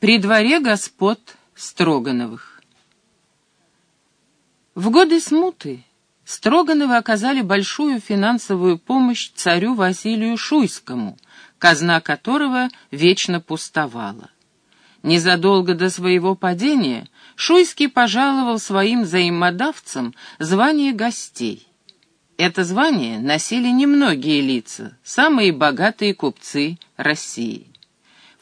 При дворе господ Строгановых. В годы смуты Строгановы оказали большую финансовую помощь царю Василию Шуйскому, казна которого вечно пустовала. Незадолго до своего падения Шуйский пожаловал своим взаимодавцам звание гостей. Это звание носили немногие лица, самые богатые купцы России.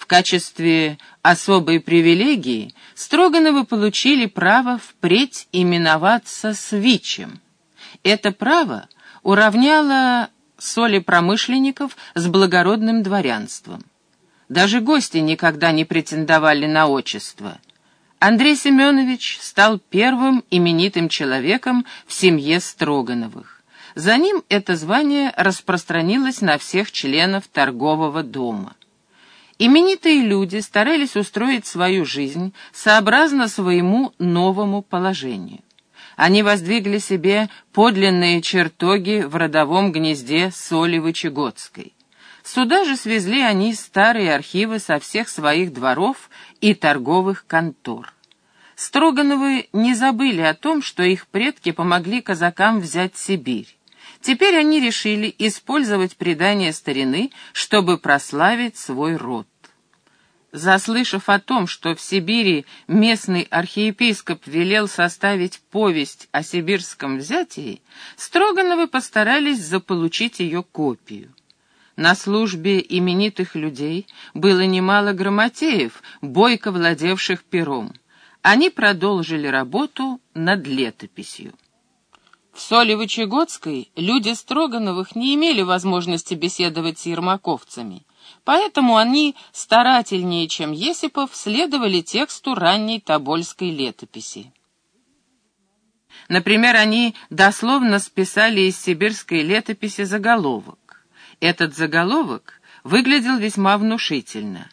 Качестве особой привилегии Строгановы получили право впредь именоваться свичем. Это право уравняло соли промышленников с благородным дворянством. Даже гости никогда не претендовали на отчество. Андрей Семенович стал первым именитым человеком в семье Строгановых. За ним это звание распространилось на всех членов торгового дома. Именитые люди старались устроить свою жизнь сообразно своему новому положению. Они воздвигли себе подлинные чертоги в родовом гнезде Солевы-Чегодской. Сюда же свезли они старые архивы со всех своих дворов и торговых контор. Строгановы не забыли о том, что их предки помогли казакам взять Сибирь. Теперь они решили использовать предание старины, чтобы прославить свой род. Заслышав о том, что в Сибири местный архиепископ велел составить повесть о сибирском взятии, Строгановы постарались заполучить ее копию. На службе именитых людей было немало грамотеев, бойко владевших пером. Они продолжили работу над летописью. Солевычегодской люди Строгановых не имели возможности беседовать с ермаковцами, поэтому они старательнее, чем Есипов, следовали тексту ранней Тобольской летописи. Например, они дословно списали из сибирской летописи заголовок. Этот заголовок выглядел весьма внушительно.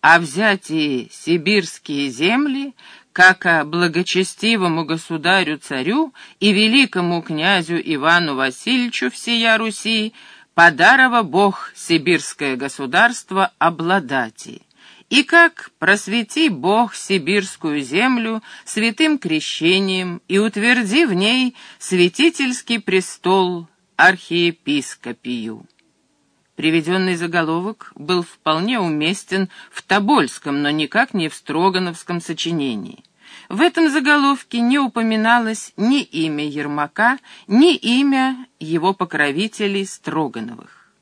«О взятии сибирские земли как о благочестивому государю-царю и великому князю Ивану Васильевичу всея Руси подарова Бог сибирское государство обладати, и как просвети Бог сибирскую землю святым крещением и утверди в ней святительский престол архиепископию. Приведенный заголовок был вполне уместен в Тобольском, но никак не в Строгановском сочинении. В этом заголовке не упоминалось ни имя Ермака, ни имя его покровителей Строгановых.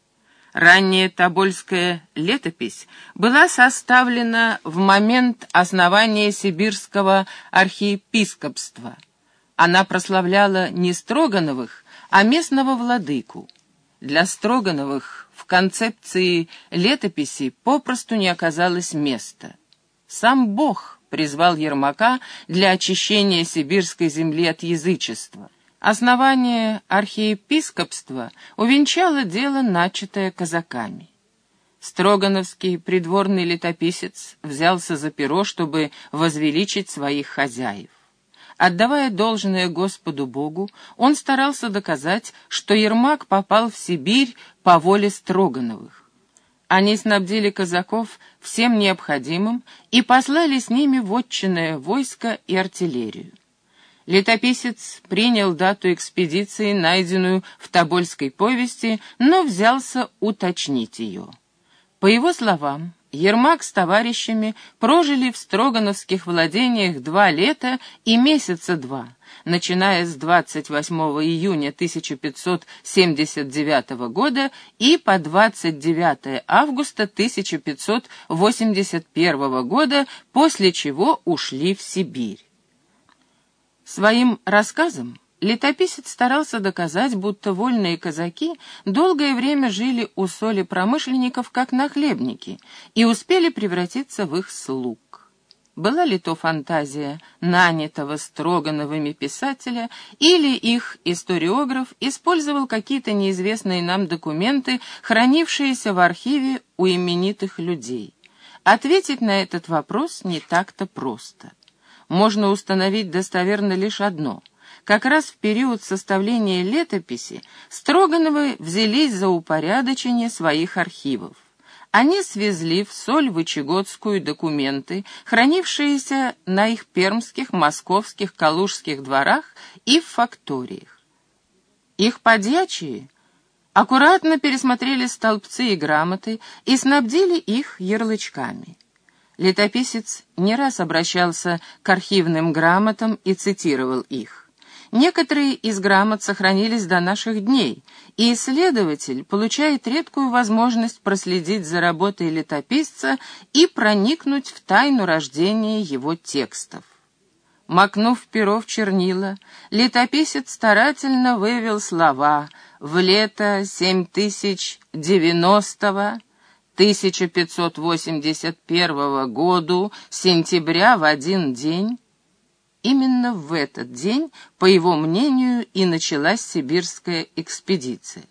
Ранняя Тобольская летопись была составлена в момент основания сибирского архиепископства. Она прославляла не Строгановых, а местного владыку. Для Строгановых в концепции летописи попросту не оказалось места. Сам Бог призвал Ермака для очищения сибирской земли от язычества. Основание архиепископства увенчало дело, начатое казаками. Строгановский придворный летописец взялся за перо, чтобы возвеличить своих хозяев. Отдавая должное Господу Богу, он старался доказать, что Ермак попал в Сибирь по воле Строгановых. Они снабдили казаков всем необходимым и послали с ними вотчинное войско и артиллерию. Летописец принял дату экспедиции, найденную в Тобольской повести, но взялся уточнить ее. По его словам, Ермак с товарищами прожили в Строгановских владениях два лета и месяца два, начиная с 28 июня 1579 года и по 29 августа 1581 года, после чего ушли в Сибирь. Своим рассказом Летописец старался доказать, будто вольные казаки долгое время жили у соли промышленников как нахлебники и успели превратиться в их слуг. Была ли то фантазия нанятого Строгановыми писателя, или их историограф использовал какие-то неизвестные нам документы, хранившиеся в архиве у именитых людей? Ответить на этот вопрос не так-то просто. Можно установить достоверно лишь одно — как раз в период составления летописи Строгановы взялись за упорядочение своих архивов. Они свезли в Соль-Вычегодскую документы, хранившиеся на их пермских, московских, калужских дворах и в факториях. Их подьячие аккуратно пересмотрели столбцы и грамоты и снабдили их ярлычками. Летописец не раз обращался к архивным грамотам и цитировал их. Некоторые из грамот сохранились до наших дней, и исследователь получает редкую возможность проследить за работой летописца и проникнуть в тайну рождения его текстов. Макнув перо в чернила, летописец старательно вывел слова «в лето 7090 1581 году, сентября в один день, Именно в этот день, по его мнению, и началась сибирская экспедиция.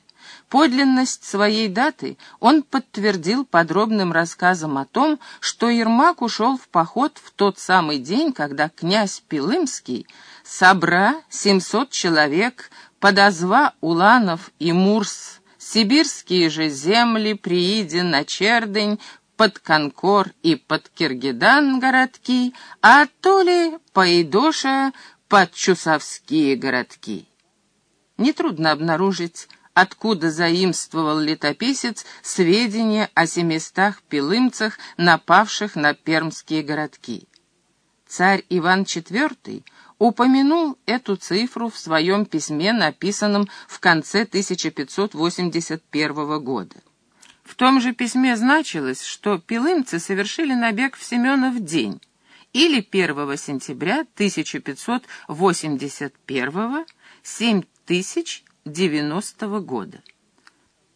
Подлинность своей даты он подтвердил подробным рассказом о том, что Ермак ушел в поход в тот самый день, когда князь Пилымский, собра 700 человек, подозва Уланов и Мурс, сибирские же земли, прииди на Чердень, под Конкор и под Киргидан городки, а то ли Паидоша под Чусовские городки. Нетрудно обнаружить, откуда заимствовал летописец сведения о семистах пилымцах, напавших на пермские городки. Царь Иван IV упомянул эту цифру в своем письме, написанном в конце 1581 года. В том же письме значилось, что пилымцы совершили набег в Семенов день или 1 сентября 1581 7090 года.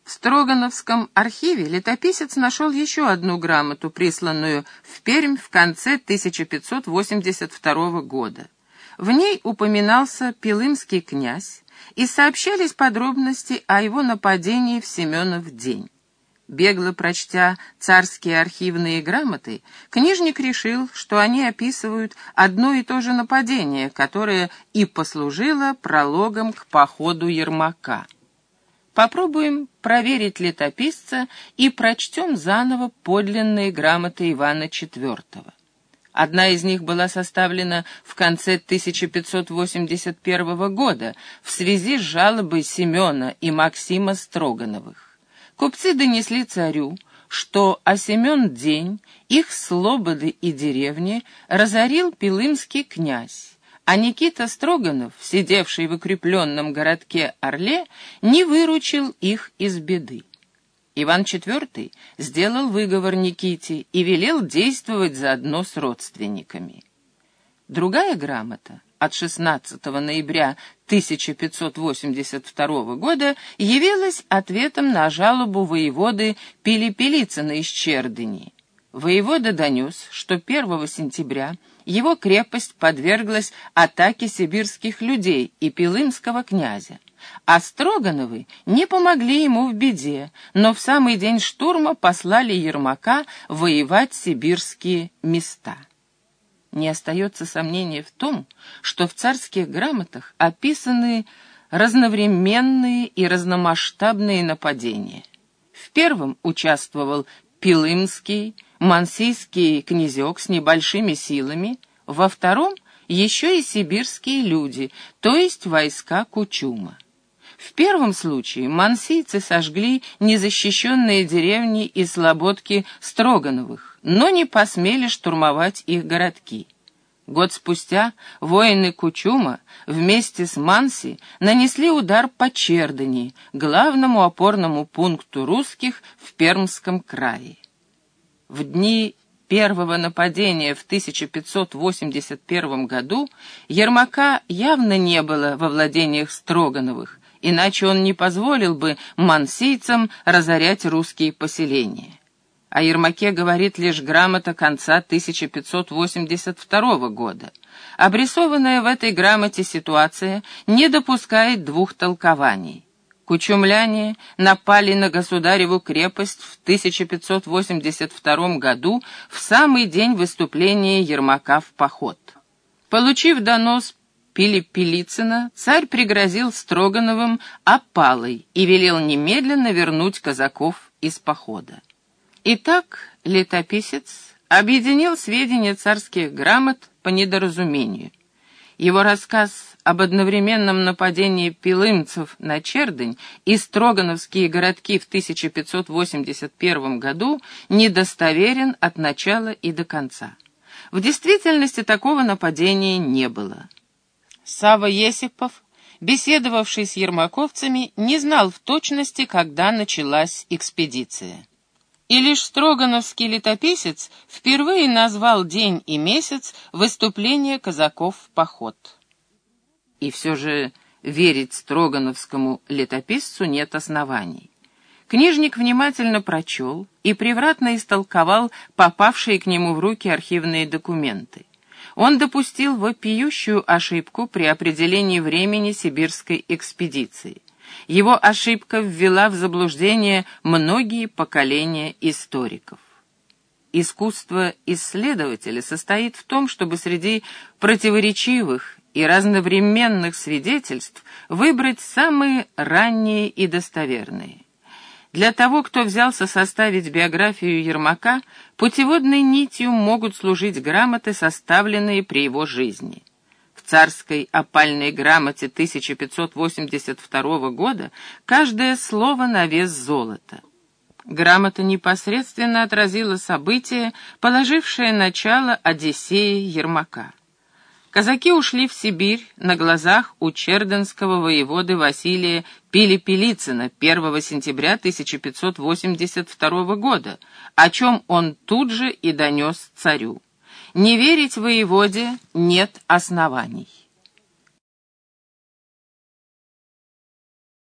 В Строгановском архиве летописец нашел еще одну грамоту, присланную в Пермь в конце 1582 года. В ней упоминался пилымский князь и сообщались подробности о его нападении в Семенов день. Бегло прочтя царские архивные грамоты, книжник решил, что они описывают одно и то же нападение, которое и послужило прологом к походу Ермака. Попробуем проверить летописца и прочтем заново подлинные грамоты Ивана IV. Одна из них была составлена в конце 1581 года в связи с жалобой Семена и Максима Строгановых. Купцы донесли царю, что о Семен день их слободы и деревни разорил пилымский князь, а Никита Строганов, сидевший в укрепленном городке Орле, не выручил их из беды. Иван IV сделал выговор Никите и велел действовать заодно с родственниками. Другая грамота от 16 ноября 1582 года явилась ответом на жалобу воеводы Пилипелицына из Чердыни. Воевода донес, что 1 сентября его крепость подверглась атаке сибирских людей и пилымского князя. А Строгановы не помогли ему в беде, но в самый день штурма послали Ермака воевать сибирские места. Не остается сомнения в том, что в царских грамотах описаны разновременные и разномасштабные нападения. В первом участвовал Пилымский, мансийский князек с небольшими силами, во втором еще и сибирские люди, то есть войска Кучума. В первом случае мансийцы сожгли незащищенные деревни и слободки Строгановых, но не посмели штурмовать их городки. Год спустя воины Кучума вместе с Манси нанесли удар по Чердани, главному опорному пункту русских в Пермском крае. В дни первого нападения в 1581 году Ермака явно не было во владениях Строгановых, иначе он не позволил бы мансийцам разорять русские поселения. О Ермаке говорит лишь грамота конца 1582 года. Обрисованная в этой грамоте ситуация не допускает двух толкований. Кучумляне напали на государеву крепость в 1582 году в самый день выступления Ермака в поход. Получив донос Пилиппелицына, царь пригрозил Строгановым опалой и велел немедленно вернуть казаков из похода. Итак, летописец объединил сведения царских грамот по недоразумению. Его рассказ об одновременном нападении пилымцев на Чердынь и Строгановские городки в 1581 году недостоверен от начала и до конца. В действительности такого нападения не было. Сава Есипов, беседовавший с ермаковцами, не знал в точности, когда началась экспедиция. И лишь строгановский летописец впервые назвал день и месяц выступления казаков в поход. И все же верить строгановскому летописцу нет оснований. Книжник внимательно прочел и превратно истолковал попавшие к нему в руки архивные документы. Он допустил вопиющую ошибку при определении времени сибирской экспедиции. Его ошибка ввела в заблуждение многие поколения историков. Искусство исследователя состоит в том, чтобы среди противоречивых и разновременных свидетельств выбрать самые ранние и достоверные. Для того, кто взялся составить биографию Ермака, путеводной нитью могут служить грамоты, составленные при его жизни. В царской опальной грамоте 1582 года каждое слово на вес золота. Грамота непосредственно отразила события, положившее начало Одиссеи Ермака. Казаки ушли в Сибирь на глазах у черденского воеводы Василия Пилипилицына 1 сентября 1582 года, о чем он тут же и донес царю. Не верить воеводе нет оснований.